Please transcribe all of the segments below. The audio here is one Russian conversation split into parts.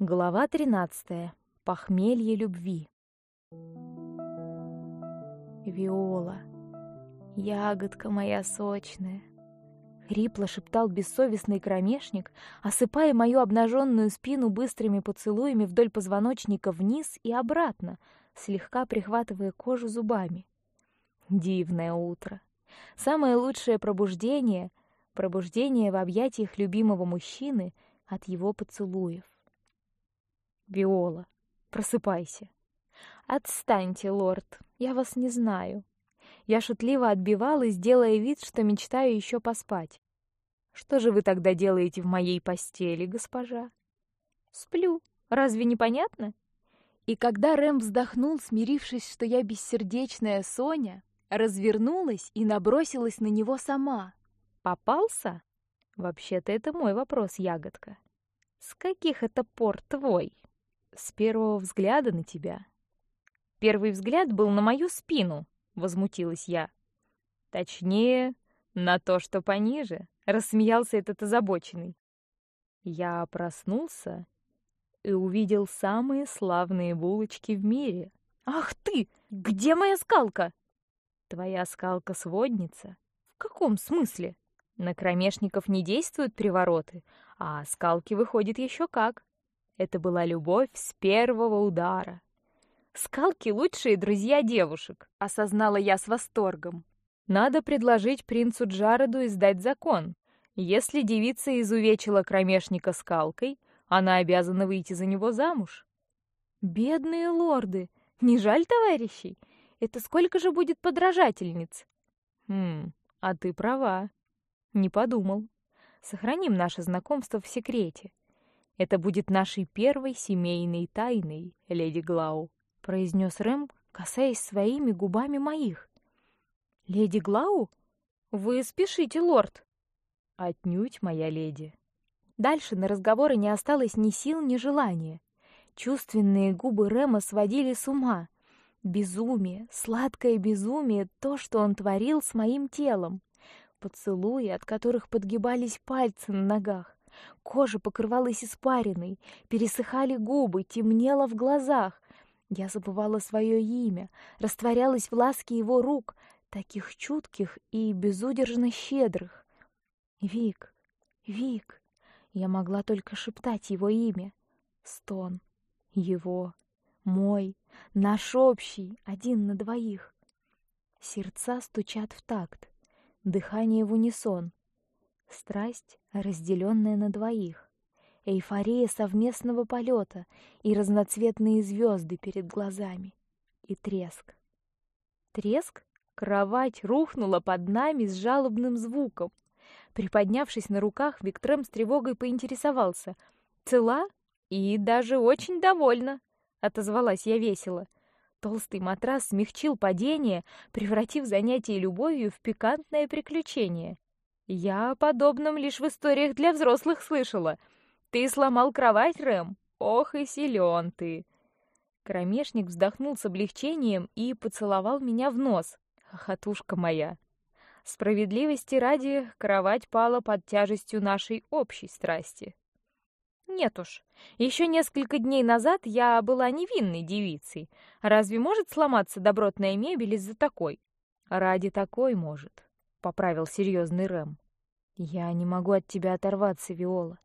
Глава 13. Похмелье любви. Виола, ягодка моя сочная, хрипло шептал бессовестный кромешник, осыпая мою обнаженную спину быстрыми поцелуями вдоль позвоночника вниз и обратно, слегка прихватывая кожу зубами. Дивное утро, самое лучшее пробуждение, пробуждение в объятиях любимого мужчины от его поцелуев. Виола, просыпайся. Отстаньте, лорд, я вас не знаю. Я шутливо отбивалась, делая вид, что мечтаю еще поспать. Что же вы тогда делаете в моей постели, госпожа? Сплю. Разве не понятно? И когда Рэм вздохнул, смирившись, что я бессердечная Соня, развернулась и набросилась на него сама. Попался? Вообще-то это мой вопрос, ягодка. С каких это пор твой? С первого взгляда на тебя. Первый взгляд был на мою спину, возмутилась я. Точнее, на то, что пониже, рассмеялся этот озабоченный. Я проснулся и увидел самые славные булочки в мире. Ах ты, где моя скалка? Твоя скалка сводница. В каком смысле? На кромешников не действуют привороты, а скалки выходит еще как. Это была любовь с первого удара. Скалки лучшие друзья девушек, осознала я с восторгом. Надо предложить принцу Джареду издать закон. Если девица изувечила кромешника скалкой, она обязана выйти за него замуж. Бедные лорды, не жаль товарищей? Это сколько же будет подражательниц? Хм, а ты права. Не подумал. Сохраним наше знакомство в секрете. Это будет нашей первой семейной тайной, леди Глау, произнес Рэм, касаясь своими губами моих. Леди Глау, вы спешите, лорд. Отнюдь, моя леди. Дальше на разговоры не осталось ни сил, ни желания. Чувственные губы Рэма сводили с ума. Безумие, сладкое безумие, то, что он творил с моим телом. Поцелуи, от которых подгибались пальцы на ногах. Кожа покрывалась испариной, пересыхали губы, темнело в глазах. Я забывала свое имя, растворялась в ласке его рук, таких чутких и безудержно щедрых. Вик, Вик. Я могла только шептать его имя. Стон. Его. Мой. Наш общий. Один на двоих. Сердца стучат в такт. Дыхание в унисон. Страсть, разделенная на двоих, эйфория совместного полета и разноцветные звезды перед глазами и треск. Треск? Кровать рухнула под нами с жалобным звуком. Приподнявшись на руках, Виктрем с тревогой поинтересовался: "Цела и даже очень довольна", отозвалась я весело. Толстый матрас смягчил падение, превратив занятие любовью в пикантное приключение. Я о подобном лишь в историях для взрослых слышала. Ты сломал кровать, Рэм? Ох и силен ты. Кромешник вздохнул с облегчением и поцеловал меня в нос. Хохотушка моя. Справедливости ради, кровать пала под тяжестью нашей общей страсти. Нет уж, еще несколько дней назад я была невинной девицей. Разве может сломаться добротная мебель из-за такой? Ради такой может поправил серьезный Рэм. Я не могу от тебя оторваться, Виола.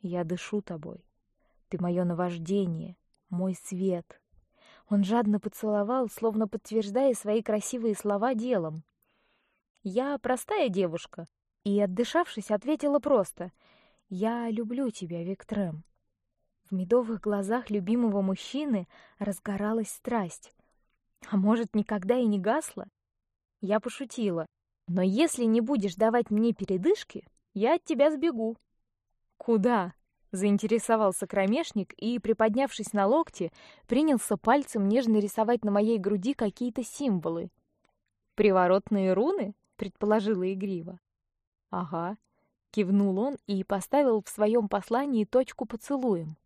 Я дышу тобой. Ты мое наваждение, мой свет. Он жадно поцеловал, словно подтверждая свои красивые слова делом. Я простая девушка, и отдышавшись, ответила просто: "Я люблю тебя, Виктрем". В медовых глазах любимого мужчины разгоралась страсть. А может, никогда и не гасла? Я пошутила. Но если не будешь давать мне передышки, я от тебя сбегу. Куда? Заинтересовался кромешник и, приподнявшись на локте, принялся пальцем нежно рисовать на моей груди какие-то символы. Приворотные руны, предположила игриво. Ага, кивнул он и поставил в своем послании точку поцелуем.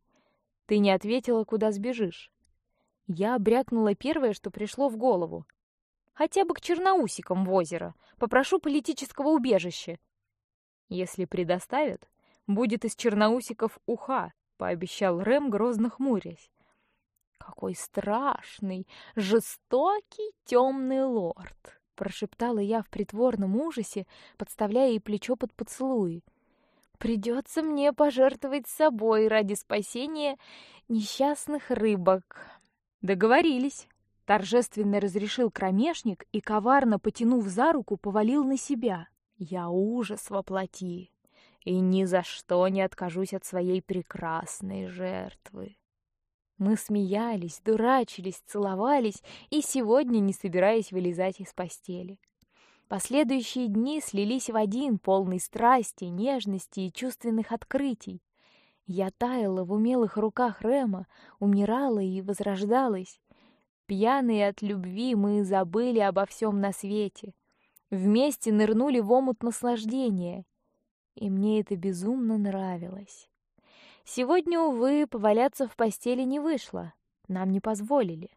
Ты не ответила, куда сбежишь. Я брякнула первое, что пришло в голову. Хотя бы к черноусикам в озеро. Попрошу политического убежища. Если предоставят, будет из черноусиков уха, пообещал Рэм, грозно хмурясь. Какой страшный, жестокий темный лорд, прошептала я в притворном ужасе, подставляя ей плечо под поцелуй. Придется мне пожертвовать собой ради спасения несчастных рыбок. Договорились. Торжественно разрешил кромешник и коварно потянув за руку, повалил на себя. Я ужас воплоти и ни за что не откажусь от своей прекрасной жертвы. Мы смеялись, дурачились, целовались и сегодня не собираясь вылезать из постели. Последующие дни слились в один, полный страсти, нежности и чувственных открытий. Я таяла в умелых руках Рема, умирала и возрождалась. Пьяные от любви мы забыли обо всем на свете, вместе нырнули в омут наслаждения, и мне это безумно нравилось. Сегодня, увы, поваляться в постели не вышло, нам не позволили.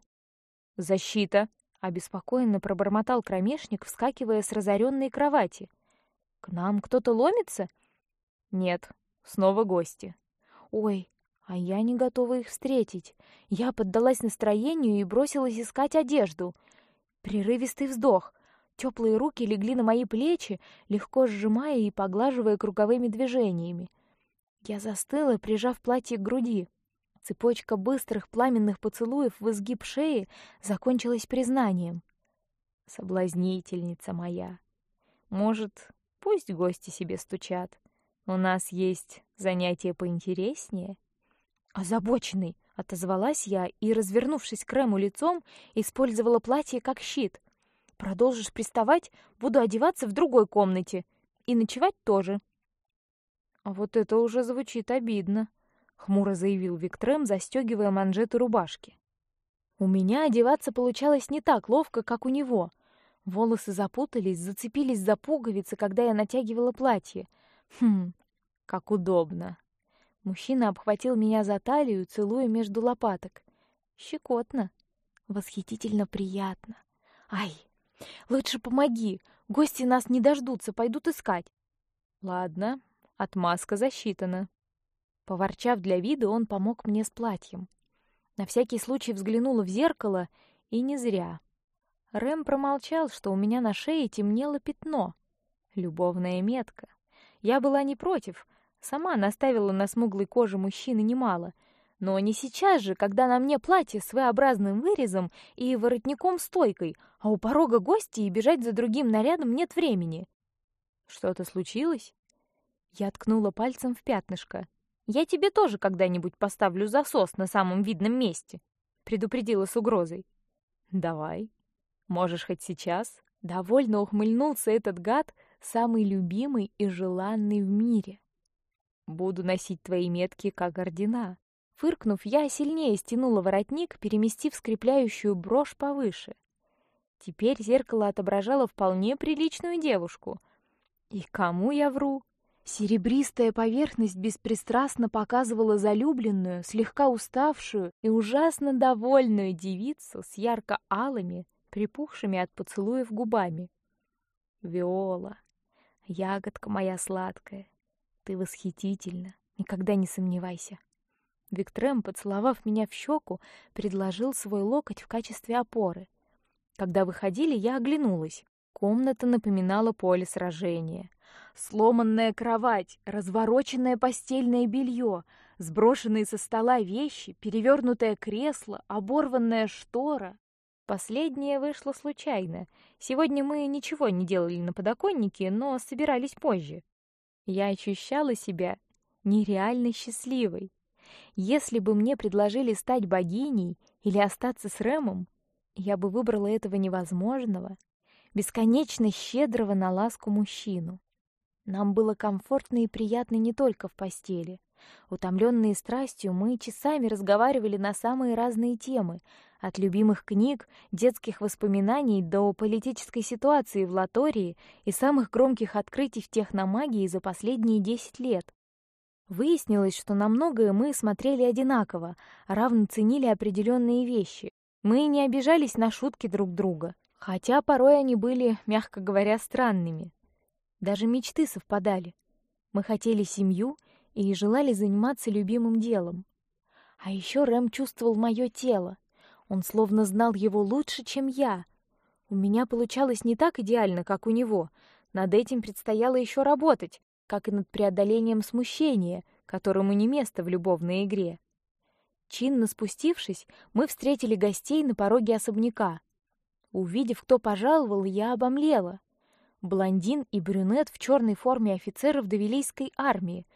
Защита, обеспокоенно пробормотал кромешник, вскакивая с разоренной кровати. К нам кто-то ломится? Нет, снова гости. Ой, а я не готова их встретить. Я поддалась настроению и бросилась искать одежду. Прерывистый вздох. Теплые руки легли на мои плечи, легко сжимая и поглаживая круговыми движениями. Я застыла, прижав платье к груди. Цепочка быстрых пламенных поцелуев в изгиб шеи закончилась признанием. Соблазнительница моя. Может, пусть гости себе стучат. У нас есть занятия поинтереснее. Озабоченный, отозвалась я и, развернувшись к Рэму лицом, использовала платье как щит. Продолжишь приставать, буду одеваться в другой комнате и ночевать тоже. А вот это уже звучит обидно, хмуро заявил Виктрем, застегивая манжеты рубашки. У меня одеваться получалось не так ловко, как у него. Волосы запутались, зацепились за пуговицы, когда я натягивала платье. Хм, как удобно. Мужчина обхватил меня за талию, целуя между лопаток. Щекотно, восхитительно приятно. Ай, Лучше помоги. Гости нас не дождутся, пойдут искать. Ладно, отмазка засчитана. Поворчав для вида, он помог мне с платьем. На всякий случай взглянула в зеркало, и не зря. Рэм промолчал, что у меня на шее темнело пятно. Любовная метка. Я была не против, сама наставила на смуглой коже мужчины немало, но не сейчас же, когда на мне платье с своеобразным вырезом и воротником стойкой, а у порога гости и бежать за другим нарядом нет времени. Что-то случилось? Я ткнула пальцем в пятнышко. Я тебе тоже когда-нибудь поставлю засос на самом видном месте, предупредила с угрозой. Давай, можешь хоть сейчас. Довольно ухмыльнулся этот гад, самый любимый и желанный в мире. Буду носить твои метки как ордена. Фыркнув, я сильнее стянула воротник, переместив скрепляющую брошь повыше. Теперь зеркало отображало вполне приличную девушку. И кому я вру? Серебристая поверхность беспристрастно показывала залюбленную, слегка уставшую и ужасно довольную девицу с ярко-алыми, припухшими от поцелуев губами. Виола, ягодка моя сладкая, ты восхитительна, никогда не сомневайся. Виктрем, поцеловав меня в щеку, предложил свой локоть в качестве опоры. Когда выходили, я оглянулась. Комната напоминала поле сражения. Сломанная кровать, развороченное постельное белье, сброшенные со стола вещи, перевернутое кресло, оборванная штора. Последнее вышло случайно. Сегодня мы ничего не делали на подоконнике, но собирались позже. Я ощущала себя нереально счастливой. Если бы мне предложили стать богиней или остаться с Рэмом, я бы выбрала этого невозможного, бесконечно щедрого на ласку мужчину. Нам было комфортно и приятно не только в постели. Утомленные страстью, мы часами разговаривали на самые разные темы, от любимых книг, детских воспоминаний до политической ситуации в Латории и самых громких открытий в техномагии за последние десять лет. Выяснилось, что на многое мы смотрели одинаково, равно ценили определенные вещи. Мы не обижались на шутки друг друга, хотя порой они были, мягко говоря, странными. Даже мечты совпадали. Мы хотели семью и желали заниматься любимым делом. А еще Рэм чувствовал мое тело. Он словно знал его лучше, чем я. У меня получалось не так идеально, как у него. Над этим предстояло еще работать, как и над преодолением смущения, которому не место в любовной игре. Чинно спустившись, мы встретили гостей на пороге особняка. Увидев, кто пожаловал, я обомлела. Блондин и брюнет в черной форме офицеров Давилийской армии.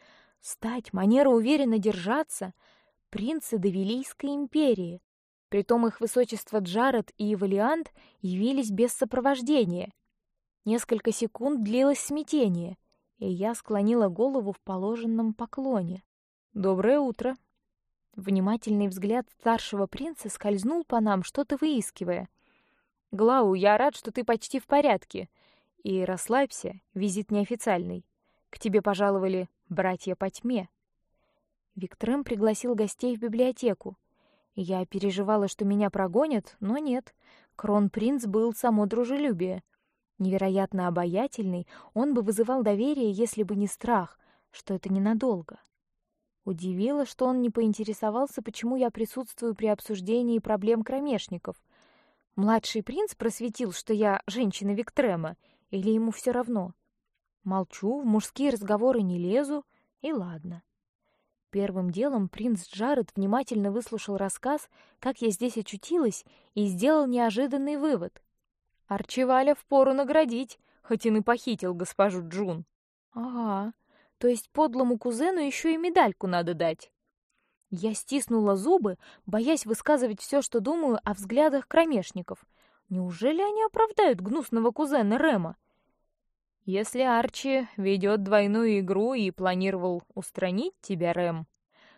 Стать, манера уверенно держаться — принцы Давилийской империи. Притом их высочество Джаред и Валиант явились без сопровождения. Несколько секунд длилось смятение, и я склонила голову в положенном поклоне. Доброе утро. Внимательный взгляд старшего принца скользнул по нам, что-то выискивая. Глау, я рад, что ты почти в порядке. И расслабься, визит неофициальный. К тебе пожаловали братья по тьме. Виктрем пригласил гостей в библиотеку. Я переживала, что меня прогонят, но нет. Кронпринц был само дружелюбие. Невероятно обаятельный, он бы вызывал доверие, если бы не страх, что это ненадолго. Удивило, что он не поинтересовался, почему я присутствую при обсуждении проблем кромешников. Младший принц просветил, что я женщина Виктрема, или ему все равно. Молчу, в мужские разговоры не лезу, и ладно. Первым делом принц Джаред внимательно выслушал рассказ, как я здесь очутилась, и сделал неожиданный вывод. Арчиваля впору наградить, хоть и похитил госпожу Джун. Ага, то есть подлому кузену еще и медальку надо дать. Я стиснула зубы, боясь высказывать все, что думаю о взглядах кромешников. Неужели они оправдают гнусного кузена Рема? Если Арчи ведет двойную игру и планировал устранить тебя, Рэм,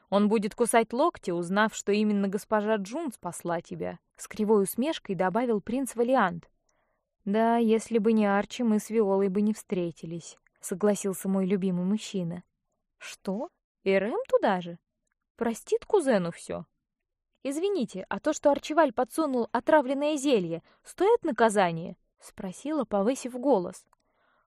он будет кусать локти, узнав, что именно госпожа Джун спасла тебя. С кривой усмешкой добавил принц Валиант. Да, если бы не Арчи, мы с Виолой бы не встретились, согласился мой любимый мужчина. Что? И Рэм туда же? Простит кузену все. Извините, а то, что Арчиваль подсунул отравленное зелье, стоит наказания? спросила, повысив голос.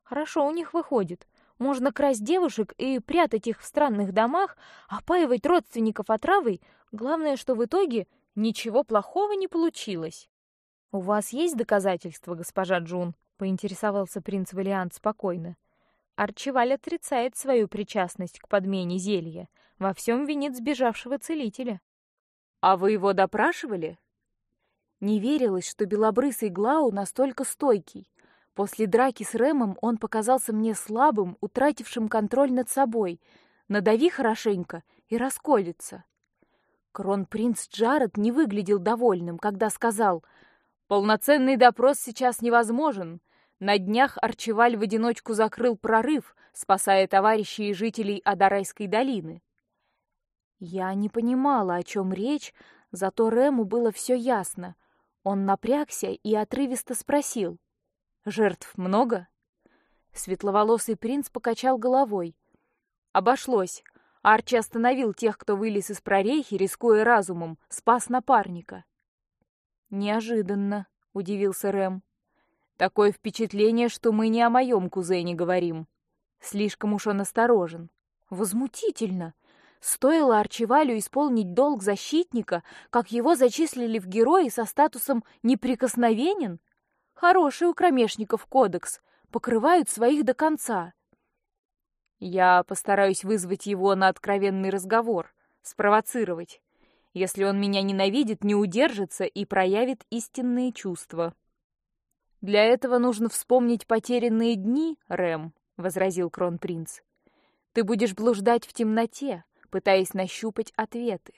Хорошо у них выходит. Можно красть девушек и прятать их в странных домах, опаивать родственников отравой. Главное, что в итоге ничего плохого не получилось. У вас есть доказательства, госпожа Джун? Поинтересовался принц Валиант спокойно. Арчиваль отрицает свою причастность к подмене зелья, во всем винит сбежавшего целителя. А вы его допрашивали? Не верилось, что белобрысый Глау настолько стойкий. После драки с Рэмом он показался мне слабым, утратившим контроль над собой. Надави хорошенько и расколется. Кронпринц Джаред не выглядел довольным, когда сказал: "Полноценный допрос сейчас невозможен. На днях Арчеваль в одиночку закрыл прорыв, спасая товарищей и жителей Адарайской долины". Я не понимала, о чем речь, зато Рэму было все ясно. Он напрягся и отрывисто спросил: Жертв много? Светловолосый принц покачал головой. Обошлось. Арчи остановил тех, кто вылез из прорехи, рискуя разумом, спас напарника. Неожиданно, удивился Рэм. Такое впечатление, что мы не о моем кузене говорим. Слишком уж он осторожен. Возмутительно. Стоило Арчивалю исполнить долг защитника, как его зачислили в герои со статусом неприкосновенен. Хороший у кромешников кодекс, покрывают своих до конца. Я постараюсь вызвать его на откровенный разговор, спровоцировать. Если он меня ненавидит, не удержится и проявит истинные чувства. Для этого нужно вспомнить потерянные дни, Рэм, возразил кронпринц. Ты будешь блуждать в темноте, пытаясь нащупать ответы.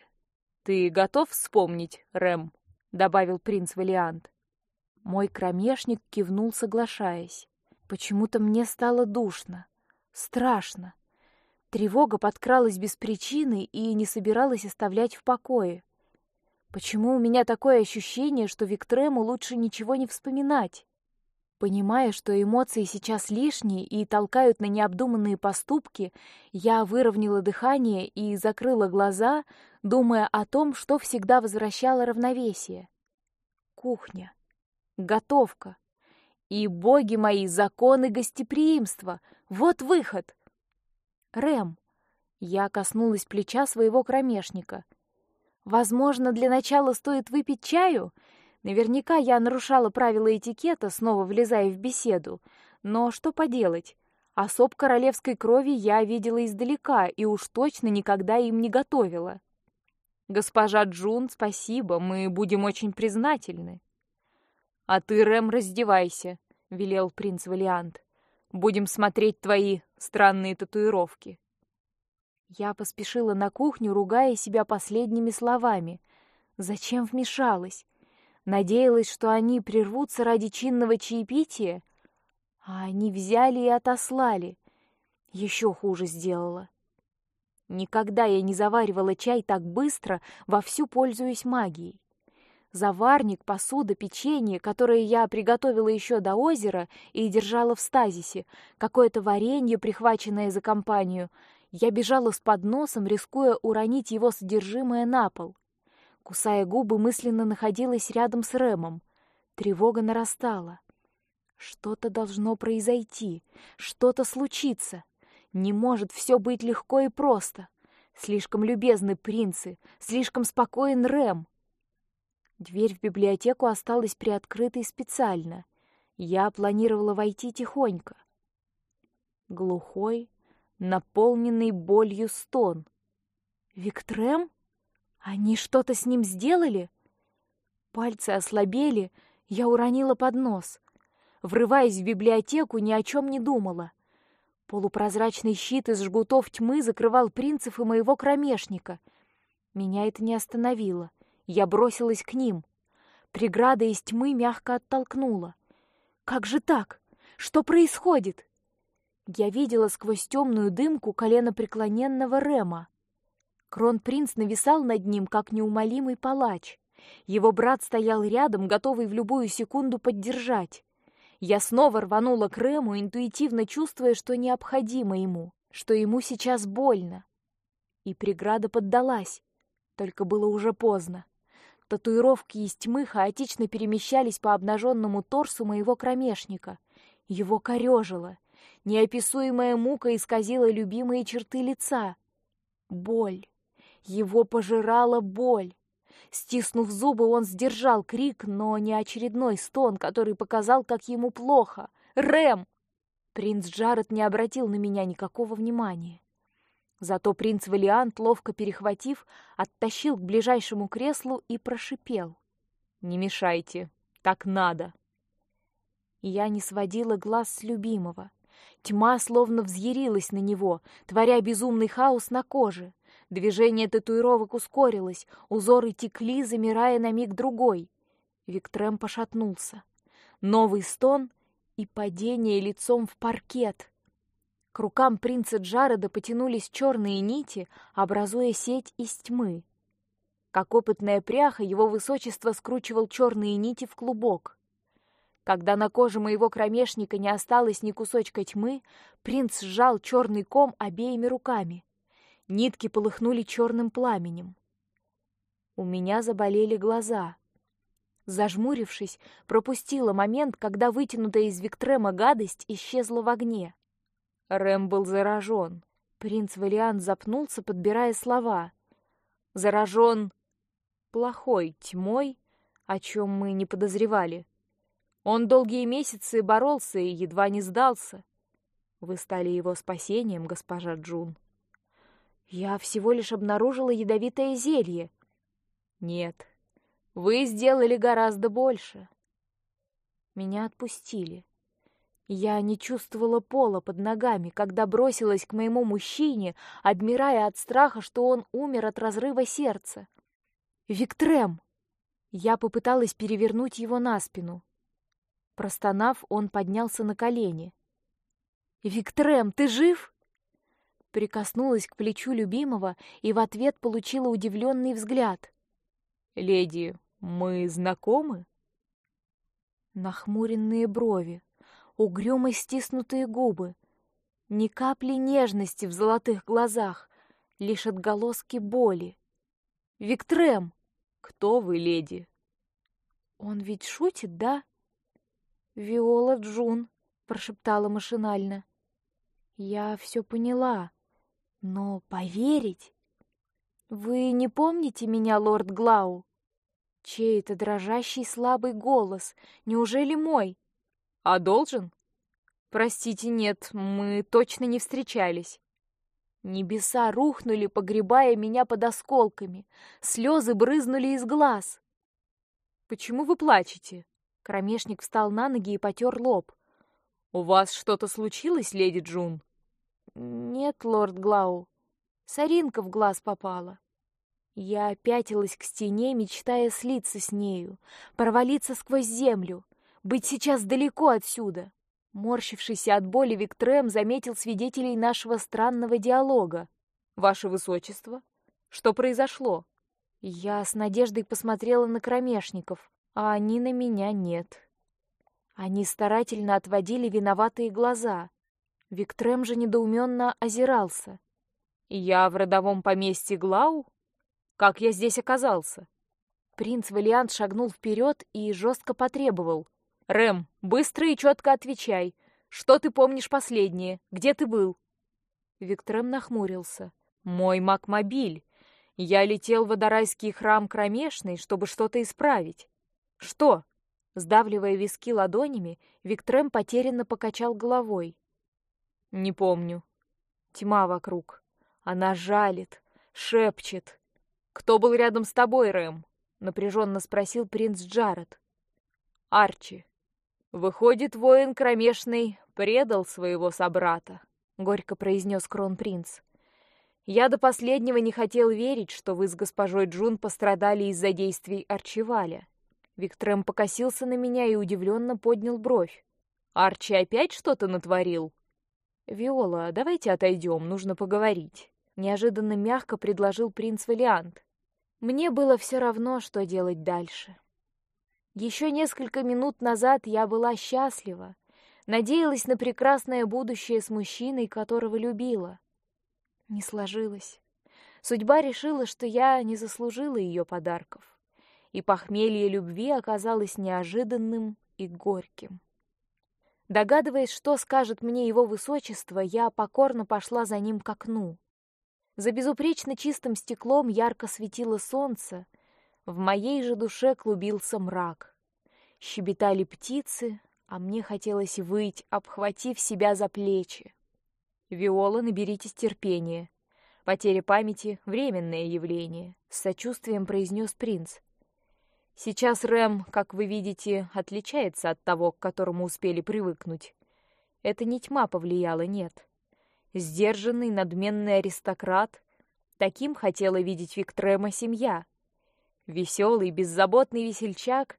Ты готов вспомнить, Рэм? добавил принц Валиант. Мой кромешник кивнул, соглашаясь. Почему-то мне стало душно, страшно. Тревога подкралась без причины и не собиралась оставлять в покое. Почему у меня такое ощущение, что Виктрему лучше ничего не вспоминать? Понимая, что эмоции сейчас лишние и толкают на необдуманные поступки, я выровняла дыхание и закрыла глаза, думая о том, что всегда возвращало равновесие. Кухня готовка. И, боги мои, законы гостеприимства. Вот выход. Рэм, Я коснулась плеча своего кромешника. Возможно, для начала стоит выпить чаю. Наверняка я нарушала правила этикета, снова влезая в беседу. Но что поделать? Особ королевской крови я видела издалека и уж точно никогда им не готовила. Госпожа Джун, спасибо, мы будем очень признательны. А ты, Рэм, раздевайся, велел принц Валиант. Будем смотреть твои странные татуировки. Я поспешила на кухню, ругая себя последними словами. Зачем вмешалась? Надеялась, что они прервутся ради чинного чаепития, а они взяли и отослали. Еще хуже сделала. Никогда я не заваривала чай так быстро, вовсю пользуясь магией. Заварник, посуда, печенье, которые я приготовила еще до озера и держала в стазисе, какое-то варенье, прихваченное за компанию — я бежала с подносом, рискуя уронить его содержимое на пол. Кусая губы, мысленно находилась рядом с Рэмом. Тревога нарастала. Что-то должно произойти, что-то случится. Не может все быть легко и просто. Слишком любезны принцы, слишком спокоен Рэм. Дверь в библиотеку осталась приоткрытой специально. Я планировала войти тихонько. Глухой, наполненный болью стон. Виктрем? Они что-то с ним сделали? Пальцы ослабели, я уронила поднос. Врываясь в библиотеку, ни о чем не думала. Полупрозрачный щит из жгутов тьмы закрывал принцев и моего кромешника. Меня это не остановило. Я бросилась к ним. Преграда из тьмы мягко оттолкнула. Как же так? Что происходит? Я видела сквозь темную дымку колено преклоненного Рема. Кронпринц нависал над ним, как неумолимый палач. Его брат стоял рядом, готовый в любую секунду поддержать. Я снова рванула к Рему, интуитивно чувствуя, что необходимо ему, что ему сейчас больно. И преграда поддалась, только было уже поздно. Татуировки из тьмы хаотично перемещались по обнаженному торсу моего кромешника. Его корежило, Неописуемая мука исказила любимые черты лица. Боль. Его пожирала боль. Стиснув зубы, он сдержал крик, но не очередной стон, который показал, как ему плохо. «Рэм!» Принц Джаред не обратил на меня никакого внимания. Зато принц Валиант, ловко перехватив, оттащил к ближайшему креслу и прошипел. «Не мешайте, так надо!» Я не сводила глаз с любимого. Тьма словно взъярилась на него, творя безумный хаос на коже. Движение татуировок ускорилось, узоры текли, замирая на миг другой. Виктрем пошатнулся. Новый стон и падение лицом в паркет. К рукам принца Джареда потянулись черные нити, образуя сеть из тьмы. Как опытная пряха, его высочество скручивал черные нити в клубок. Когда на коже моего кромешника не осталось ни кусочка тьмы, принц сжал черный ком обеими руками. Нитки полыхнули черным пламенем. У меня заболели глаза. Зажмурившись, пропустила момент, когда вытянутая из Виктрема гадость исчезла в огне. Рэм был заражен. Принц Валиан запнулся, подбирая слова. Заражен плохой тьмой, о чем мы не подозревали. Он долгие месяцы боролся и едва не сдался. Вы стали его спасением, госпожа Джун. Я всего лишь обнаружила ядовитое зелье. Нет, вы сделали гораздо больше. Меня отпустили. Я не чувствовала пола под ногами, когда бросилась к моему мужчине, обмирая от страха, что он умер от разрыва сердца. Виктрем! Я попыталась перевернуть его на спину, Простонав, он поднялся на колени. «Виктрем, ты жив?» Прикоснулась к плечу любимого и в ответ получила удивленный взгляд. «Леди, мы знакомы?» Нахмуренные брови, угрюмо стиснутые губы, ни капли нежности в золотых глазах, лишь отголоски боли. «Виктрем!» «Кто вы, леди?» «Он ведь шутит, да?» «Виола Джун», — прошептала машинально. «Я все поняла, Но поверить... Вы не помните меня, лорд Глау? Чей-то дрожащий слабый голос. Неужели мой? А должен? Простите, нет, мы точно не встречались. Небеса рухнули, погребая меня под осколками. Слезы брызнули из глаз. Почему вы плачете? Кромешник встал на ноги и потер лоб. У вас что-то случилось, леди Джун? Нет, лорд Глау. Соринка в глаз попала. Я пятилась к стене, мечтая слиться с нею, провалиться сквозь землю, быть сейчас далеко отсюда. Морщившийся от боли Виктрем заметил свидетелей нашего странного диалога. «Ваше Высочество, что произошло?» Я с надеждой посмотрела на кромешников, а они на меня нет. Они старательно отводили виноватые глаза. Виктрем же недоуменно озирался. «Я в родовом поместье Глау? Как я здесь оказался?» Принц Валиант шагнул вперед и жестко потребовал. «Рэм, быстро и четко отвечай. Что ты помнишь последнее? Где ты был?» Виктрем нахмурился. «Мой макмобиль. Я летел в Адарайский храм Кромешный, чтобы что-то исправить. Что?» Сдавливая виски ладонями, Виктрем потерянно покачал головой. «Не помню. Тьма вокруг. Она жалит, шепчет. Кто был рядом с тобой, Рэм?» Напряженно спросил принц Джаред. «Арчи. Выходит, воин кромешный предал своего собрата», — горько произнес кронпринц. «Я до последнего не хотел верить, что вы с госпожой Джун пострадали из-за действий Арчиваля. Виктрем покосился на меня и удивленно поднял бровь. Арчи опять что-то натворил? Виола, давайте отойдем, нужно поговорить. Неожиданно мягко предложил принц Валиант. Мне было все равно, что делать дальше. Еще несколько минут назад я была счастлива, надеялась на прекрасное будущее с мужчиной, которого любила. Не сложилось. Судьба решила, что я не заслужила ее подарков и похмелье любви оказалось неожиданным и горьким. Догадываясь, что скажет мне его высочество, я покорно пошла за ним к окну. За безупречно чистым стеклом ярко светило солнце, в моей же душе клубился мрак. Щебетали птицы, а мне хотелось выть, обхватив себя за плечи. Виола, наберитесь терпения. Потеря памяти временное явление, с сочувствием произнес принц. Сейчас Рэм, как вы видите, отличается от того, к которому успели привыкнуть. Это не тьма повлияла, нет. Сдержанный, надменный аристократ. Таким хотела видеть Виктрема семья. Веселый, беззаботный весельчак.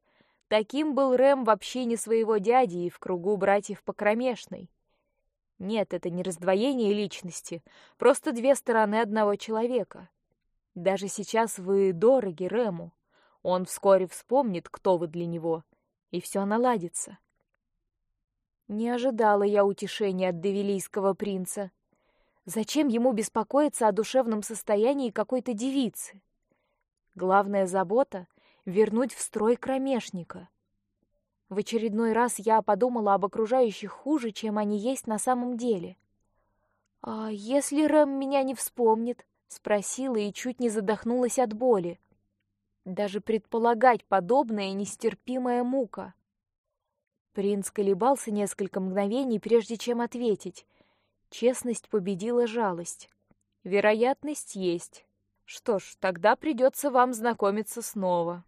Таким был Рэм в общине своего дяди и в кругу братьев по кромешной. Нет, это не раздвоение личности, просто две стороны одного человека. Даже сейчас вы дороги Рэму. Он вскоре вспомнит, кто вы для него, и все наладится. Не ожидала я утешения от девилийского принца. Зачем ему беспокоиться о душевном состоянии какой-то девицы? Главная забота — вернуть в строй кромешника. В очередной раз я подумала об окружающих хуже, чем они есть на самом деле. «А если Рэм меня не вспомнит?» — спросила и чуть не задохнулась от боли. Даже предполагать подобное нестерпимая мука. Принц колебался несколько мгновений, прежде чем ответить. Честность победила жалость. Вероятность есть. Что ж, тогда придется вам знакомиться снова.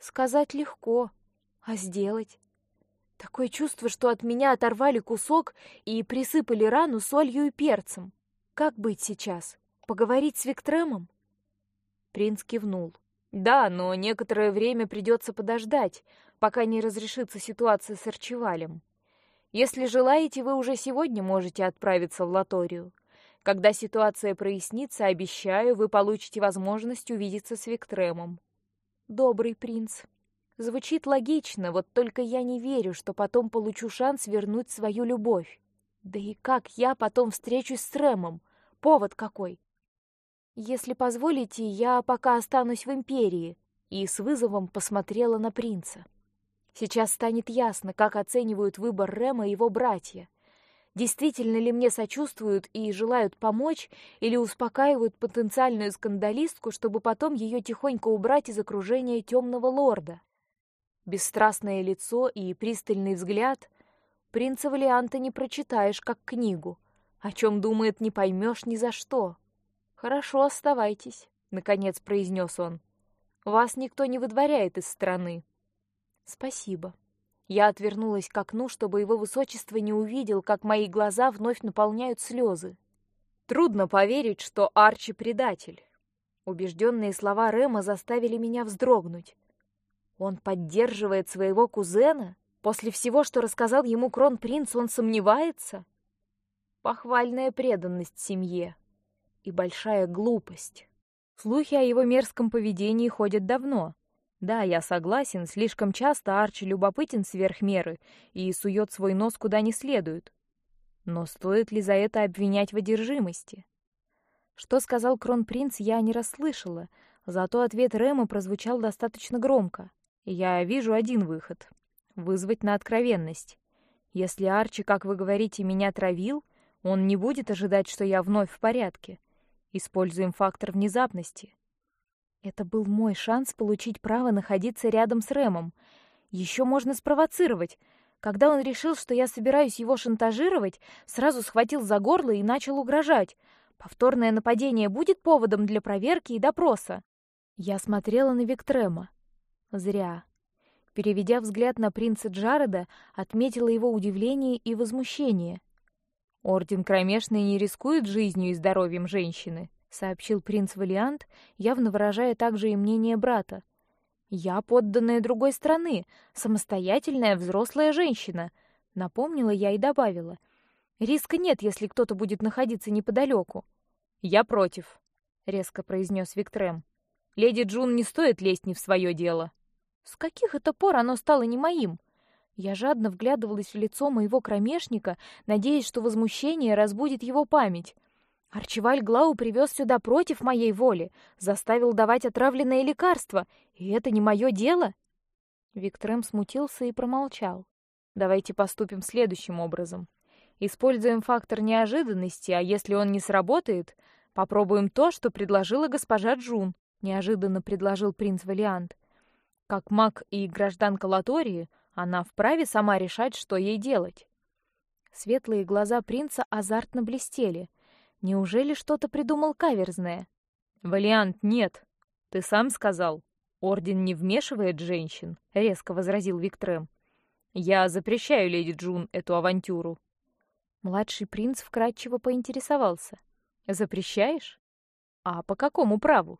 Сказать легко, а сделать? Такое чувство, что от меня оторвали кусок и присыпали рану солью и перцем. Как быть сейчас? Поговорить с Виктремом? Принц кивнул. Да, но некоторое время придется подождать, пока не разрешится ситуация с Арчевалем. Если желаете, вы уже сегодня можете отправиться в Латорию. Когда ситуация прояснится, обещаю, вы получите возможность увидеться с Виктремом. Добрый принц. Звучит логично, вот только я не верю, что потом получу шанс вернуть свою любовь. Да и как я потом встречусь с Рэмом? Повод какой? Если позволите, я пока останусь в империи. И с вызовом посмотрела на принца. Сейчас станет ясно, как оценивают выбор Рема его братья. Действительно ли мне сочувствуют и желают помочь, или успокаивают потенциальную скандалистку, чтобы потом ее тихонько убрать из окружения темного лорда? Бесстрастное лицо и пристальный взгляд принца Валианта не прочитаешь как книгу. О чем думает, не поймешь ни за что. Хорошо, оставайтесь, наконец произнес он. Вас никто не выдворяет из страны. Спасибо. Я отвернулась к окну, чтобы его высочество не увидел, как мои глаза вновь наполняют слезы. Трудно поверить, что Арчи предатель. Убежденные слова Рема заставили меня вздрогнуть. Он поддерживает своего кузена после всего, что рассказал ему кронпринц, он сомневается. Похвальная преданность семье и большая глупость. Слухи о его мерзком поведении ходят давно, да, я согласен, слишком часто Арчи любопытен сверх меры и сует свой нос куда не следует. Но стоит ли за это обвинять в одержимости? Что сказал кронпринц, я не расслышала, зато ответ Рема прозвучал достаточно громко. Я вижу один выход — вызвать на откровенность. Если Арчи, как вы говорите, меня травил, он не будет ожидать, что я вновь в порядке. Используем фактор внезапности. Это был мой шанс получить право находиться рядом с Рэмом. Еще можно спровоцировать. Когда он решил, что я собираюсь его шантажировать, сразу схватил за горло и начал угрожать. Повторное нападение будет поводом для проверки и допроса. Я смотрела на Виктрема. Зря. Переведя взгляд на принца Джареда, отметила его удивление и возмущение. Орден Кромешный не рискует жизнью и здоровьем женщины сообщил принц Валиант, явно выражая также и мнение брата. Я подданная другой страны, самостоятельная взрослая женщина, напомнила я и добавила. Риска нет, если кто-то будет находиться неподалеку. Я против, резко произнес Виктрем. Леди Джун не стоит лезть не в свое дело. С каких это пор оно стало не моим? Я жадно вглядывалась в лицо моего кромешника, надеясь, что возмущение разбудит его память. Арчиваль Глау привез сюда против моей воли, заставил давать отравленное лекарство, и это не мое дело. Викторем смутился и промолчал. Давайте поступим следующим образом. Используем фактор неожиданности, а если он не сработает, попробуем то, что предложила госпожа Джун. Неожиданно предложил принц Валиант. Как маг и гражданка Латории, она вправе сама решать, что ей делать. Светлые глаза принца азартно блестели. Неужели что-то придумал каверзное? Валиант нет. Ты сам сказал. Орден не вмешивает женщин, резко возразил Виктрем. Я запрещаю леди Джун эту авантюру. Младший принц вкратчиво поинтересовался: запрещаешь? А по какому праву?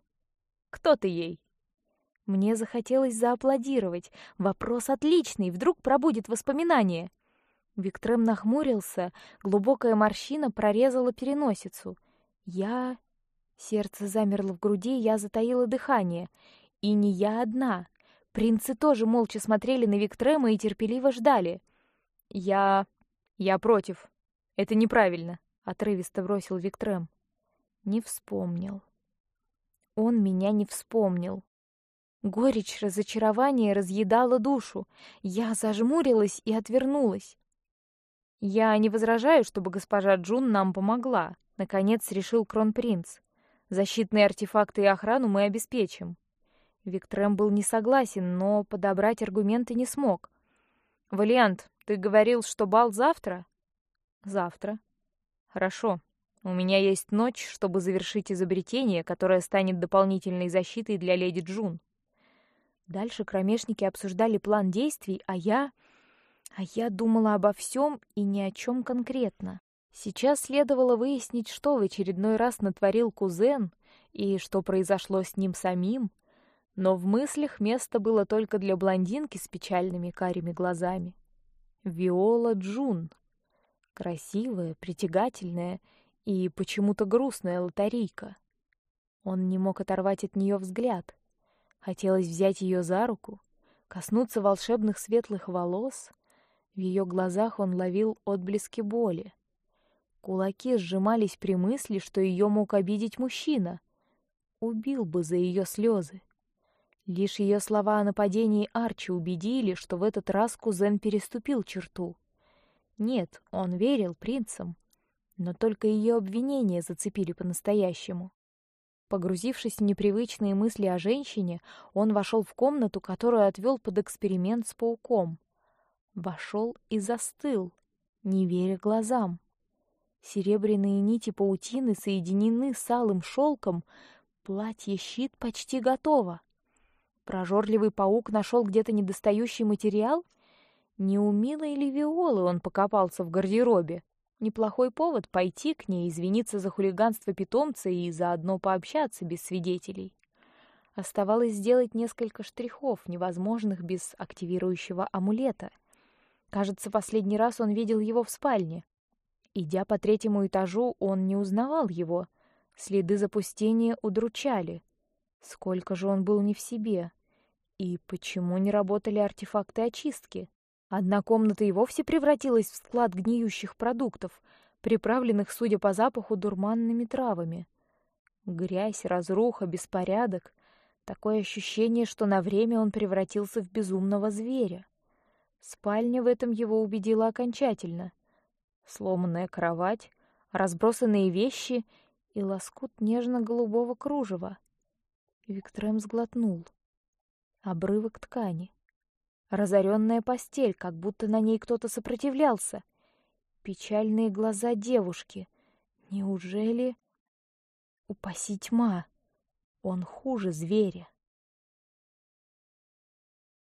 Кто ты ей? Мне захотелось зааплодировать. Вопрос отличный, вдруг пробудет воспоминание. Виктрем нахмурился, глубокая морщина прорезала переносицу. Я... Сердце замерло в груди, я затаила дыхание. И не я одна. Принцы тоже молча смотрели на Виктрема и терпеливо ждали. Я... я против. Это неправильно, отрывисто бросил Виктрем. Не вспомнил. Он меня не вспомнил. Горечь разочарования разъедала душу. Я зажмурилась и отвернулась. Я не возражаю, чтобы госпожа Джун нам помогла. Наконец решил кронпринц. Защитные артефакты и охрану мы обеспечим. Виктрем был не согласен, но подобрать аргументы не смог. Валиант, ты говорил, что бал завтра? Завтра. Хорошо. У меня есть ночь, чтобы завершить изобретение, которое станет дополнительной защитой для леди Джун. Дальше кромешники обсуждали план действий, а я а я думала обо всем и ни о чем конкретно. Сейчас следовало выяснить, что в очередной раз натворил кузен и что произошло с ним самим. Но в мыслях место было только для блондинки с печальными карими глазами. Виола Джун, красивая, притягательная и почему-то грустная лотарийка. Он не мог оторвать от нее взгляд. Хотелось взять ее за руку, коснуться волшебных светлых волос в ее глазах он ловил отблески боли. Кулаки сжимались при мысли, что ее мог обидеть мужчина. Убил бы за ее слезы. Лишь ее слова о нападении Арчи убедили, что в этот раз кузен переступил черту. Нет, он верил принцам, но только ее обвинения зацепили по-настоящему. Погрузившись в непривычные мысли о женщине, он вошел в комнату, которую отвел под эксперимент с пауком. Вошел и застыл, не веря глазам. Серебряные нити паутины соединены с алым шелком, платье-щит почти готово. Прожорливый паук нашел где-то недостающий материал. Не у милой ли Виолы он покопался в гардеробе? Неплохой повод пойти к ней, извиниться за хулиганство питомца и заодно пообщаться без свидетелей. Оставалось сделать несколько штрихов, невозможных без активирующего амулета. Кажется, последний раз он видел его в спальне. Идя по третьему этажу, он не узнавал его. Следы запустения удручали. Сколько же он был не в себе. И почему не работали артефакты очистки? Одна комната и вовсе превратилась в склад гниющих продуктов, приправленных, судя по запаху, дурманными травами. Грязь, разруха, беспорядок. Такое ощущение, что на время он превратился в безумного зверя. Спальня в этом его убедила окончательно. Сломанная кровать, разбросанные вещи и лоскут нежно-голубого кружева. Виктрем сглотнул. Обрывок ткани. Разоренная постель, как будто на ней кто-то сопротивлялся. Печальные глаза девушки. Неужели... Упаси тьма! Он хуже зверя.